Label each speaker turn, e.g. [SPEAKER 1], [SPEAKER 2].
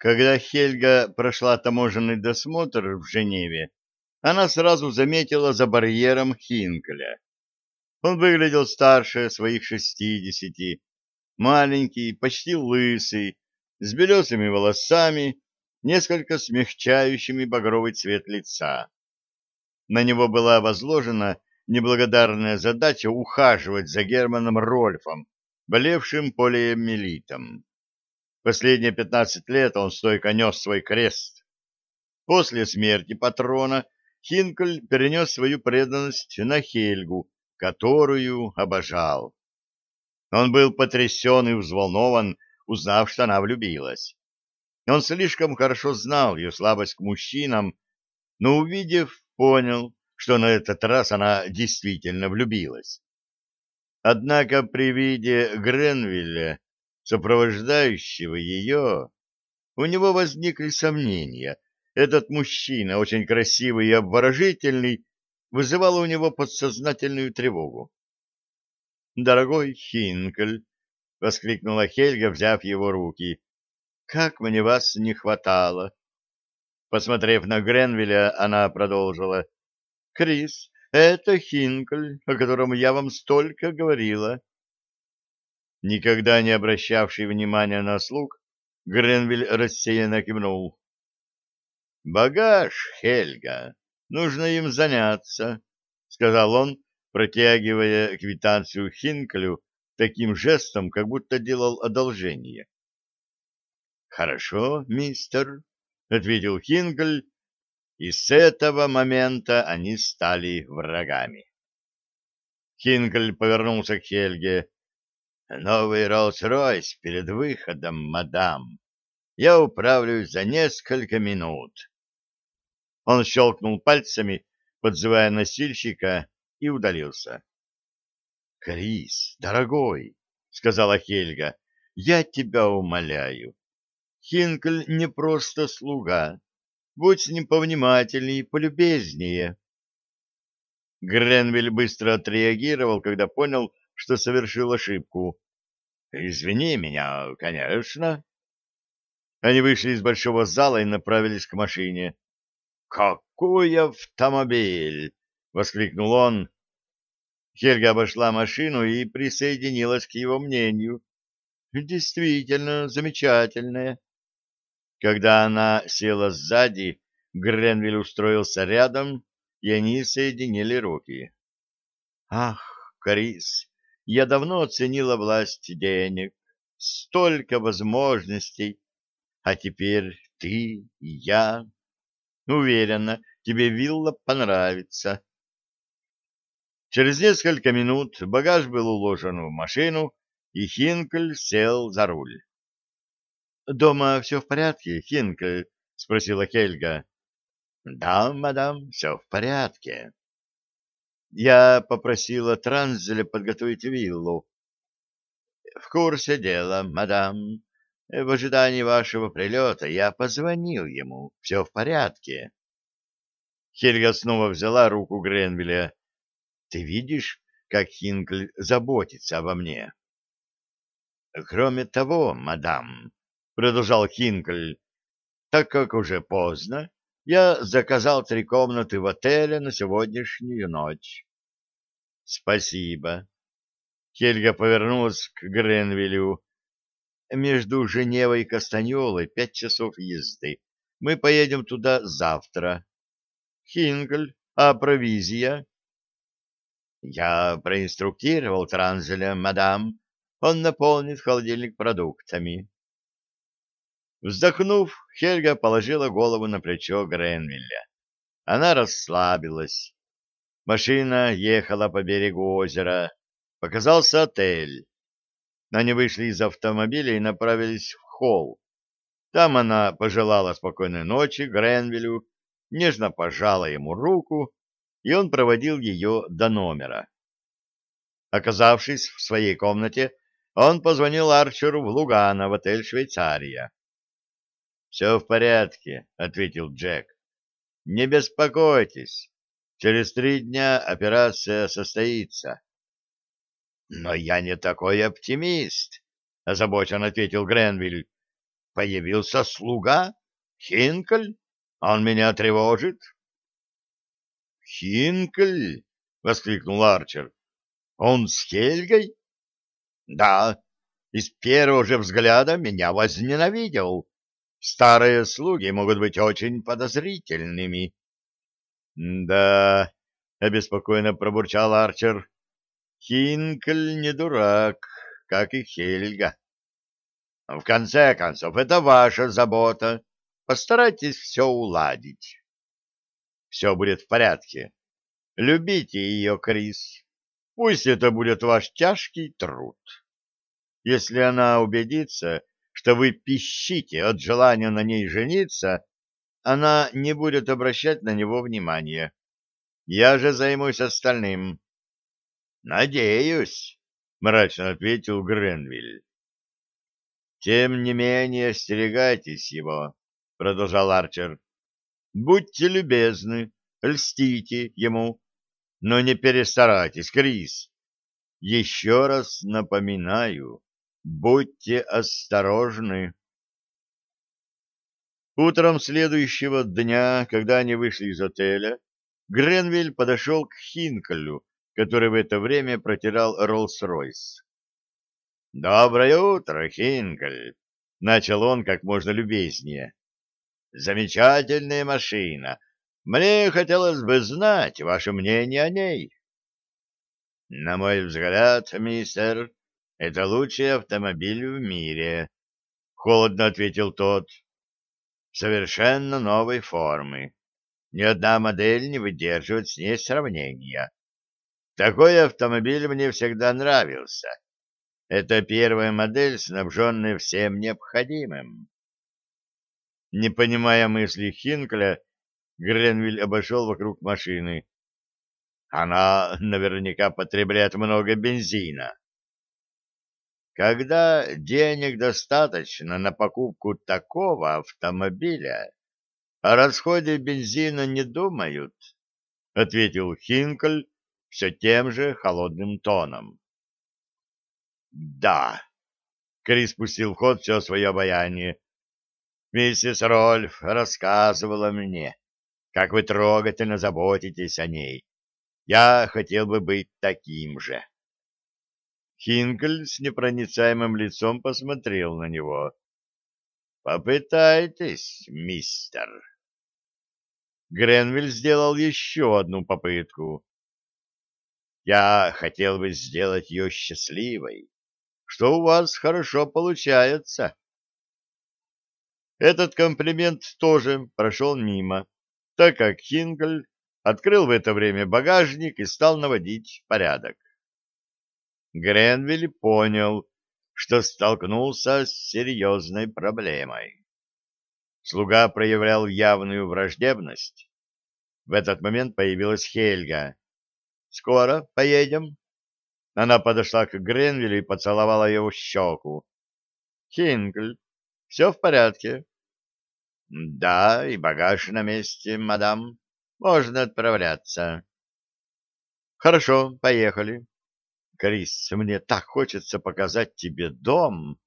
[SPEAKER 1] Когда Хельга прошла таможенный досмотр в Женеве, она сразу заметила за барьером Хинкля. Он выглядел старше своих шестидесяти, маленький, почти лысый, с белесыми волосами, несколько смягчающими багровый цвет лица. На него была возложена неблагодарная задача ухаживать за Германом Рольфом, болевшим полиэмилитом. Последние 15 лет он стойко нес свой крест. После смерти патрона Хинкель перенес свою преданность на Хельгу, которую обожал. Он был потрясен и взволнован, узнав, что она влюбилась. Он слишком хорошо знал ее слабость к мужчинам, но, увидев, понял, что на этот раз она действительно влюбилась. Однако при виде Гренвилля сопровождающего ее, у него возникли сомнения. Этот мужчина, очень красивый и обворожительный, вызывал у него подсознательную тревогу. «Дорогой Хинкель!» — воскликнула Хельга, взяв его руки. «Как мне вас не хватало!» Посмотрев на Гренвилля, она продолжила. «Крис, это Хинкель, о котором я вам столько говорила. Никогда не обращавший внимания на слуг, Гренвиль рассеянно кивнул. — Багаж, Хельга, нужно им заняться, — сказал он, протягивая квитанцию Хинклю таким жестом, как будто делал одолжение. — Хорошо, мистер, — ответил Хинкль, и с этого момента они стали врагами. Хинкль повернулся к Хельге. Новый Роллс-Ройс перед выходом, мадам. Я управлюсь за несколько минут. Он щелкнул пальцами, подзывая носильщика, и удалился. — Крис, дорогой, — сказала Хельга, — я тебя умоляю. Хинкль не просто слуга. Будь с ним повнимательнее и полюбезнее. Гренвиль быстро отреагировал, когда понял, что совершил ошибку. «Извини меня, конечно». Они вышли из большого зала и направились к машине. «Какой автомобиль!» — воскликнул он. Хельга обошла машину и присоединилась к его мнению. «Действительно замечательная». Когда она села сзади, Гренвиль устроился рядом, и они соединили руки. «Ах, Крис, я давно оценила власть денег, столько возможностей, а теперь ты и я. Ну, уверена, тебе вилла понравится. Через несколько минут багаж был уложен в машину, и Хинкель сел за руль. — Дома все в порядке, Хинкель? — спросила Хельга. — Да, мадам, все в порядке. Я попросила Транзеля подготовить виллу. — В курсе дела, мадам. В ожидании вашего прилета я позвонил ему. Все в порядке. Хельга снова взяла руку Гренвилля. — Ты видишь, как Хинкль заботится обо мне? — Кроме того, мадам, — продолжал Хинкль, — так как уже поздно, я заказал три комнаты в отеле на сегодняшнюю ночь. — Спасибо. Хельга повернулась к Гренвилю. — Между Женевой и Кастаньолой пять часов езды. Мы поедем туда завтра. — Хингль, а провизия? — Я проинструктировал Транзеля, мадам. Он наполнит холодильник продуктами. Вздохнув, Хельга положила голову на плечо Гренвилля. Она расслабилась. Машина ехала по берегу озера. Показался отель. Они вышли из автомобиля и направились в холл. Там она пожелала спокойной ночи Гренвилю, нежно пожала ему руку, и он проводил ее до номера. Оказавшись в своей комнате, он позвонил Арчеру в Лугана в отель «Швейцария». Все в порядке, ответил Джек. Не беспокойтесь. Через три дня операция состоится. Но я не такой оптимист, озабоченно ответил Гренвиль. Появился слуга Хинкель, он меня тревожит. Хинкель, воскликнул Арчер. Он с Хельгой? Да. Из первого же взгляда меня возненавидел Старые слуги могут быть очень подозрительными. — Да, — обеспокоенно пробурчал Арчер, — Хинкль не дурак, как и Хельга. — В конце концов, это ваша забота. Постарайтесь все уладить. — Все будет в порядке. Любите ее, Крис. Пусть это будет ваш тяжкий труд. Если она убедится что вы пищите от желания на ней жениться, она не будет обращать на него внимания. Я же займусь остальным. — Надеюсь, — мрачно ответил Гренвиль. — Тем не менее, остерегайтесь его, — продолжал Арчер. — Будьте любезны, льстите ему, но не перестарайтесь, Крис. Еще раз напоминаю, Будьте осторожны. Утром следующего дня, когда они вышли из отеля, Гренвиль подошел к Хинколю, который в это время протирал Роллс-Ройс. «Доброе утро, Хинколь!» — начал он как можно любезнее. «Замечательная машина. Мне хотелось бы знать ваше мнение о ней». «На мой взгляд, мистер, это лучший автомобиль в мире, — холодно ответил тот. Совершенно новой формы. Ни одна модель не выдерживает с ней сравнения. Такой автомобиль мне всегда нравился. Это первая модель, снабженная всем необходимым. Не понимая мысли Хинкля, Гренвиль обошел вокруг машины. Она наверняка потребляет много бензина. Когда денег достаточно на покупку такого автомобиля, о расходе бензина не думают, — ответил Хинкель все тем же холодным тоном. — Да, — Крис пустил в ход все свое обаяние. — Миссис Рольф рассказывала мне, как вы трогательно заботитесь о ней. Я хотел бы быть таким же. — Хинкель с непроницаемым лицом посмотрел на него. «Попытайтесь, мистер». Гренвиль сделал еще одну попытку. «Я хотел бы сделать ее счастливой, что у вас хорошо получается». Этот комплимент тоже прошел мимо, так как Хинкель открыл в это время багажник и стал наводить порядок. Гренвилл понял, что столкнулся с серьезной проблемой. Слуга проявлял явную враждебность. В этот момент появилась Хельга. «Скоро поедем?» Она подошла к Гренвилю и поцеловала его в щеку. «Хинкль, все в порядке?» «Да, и багаж на месте, мадам. Можно отправляться». «Хорошо, поехали». Крис, мне так хочется показать тебе дом.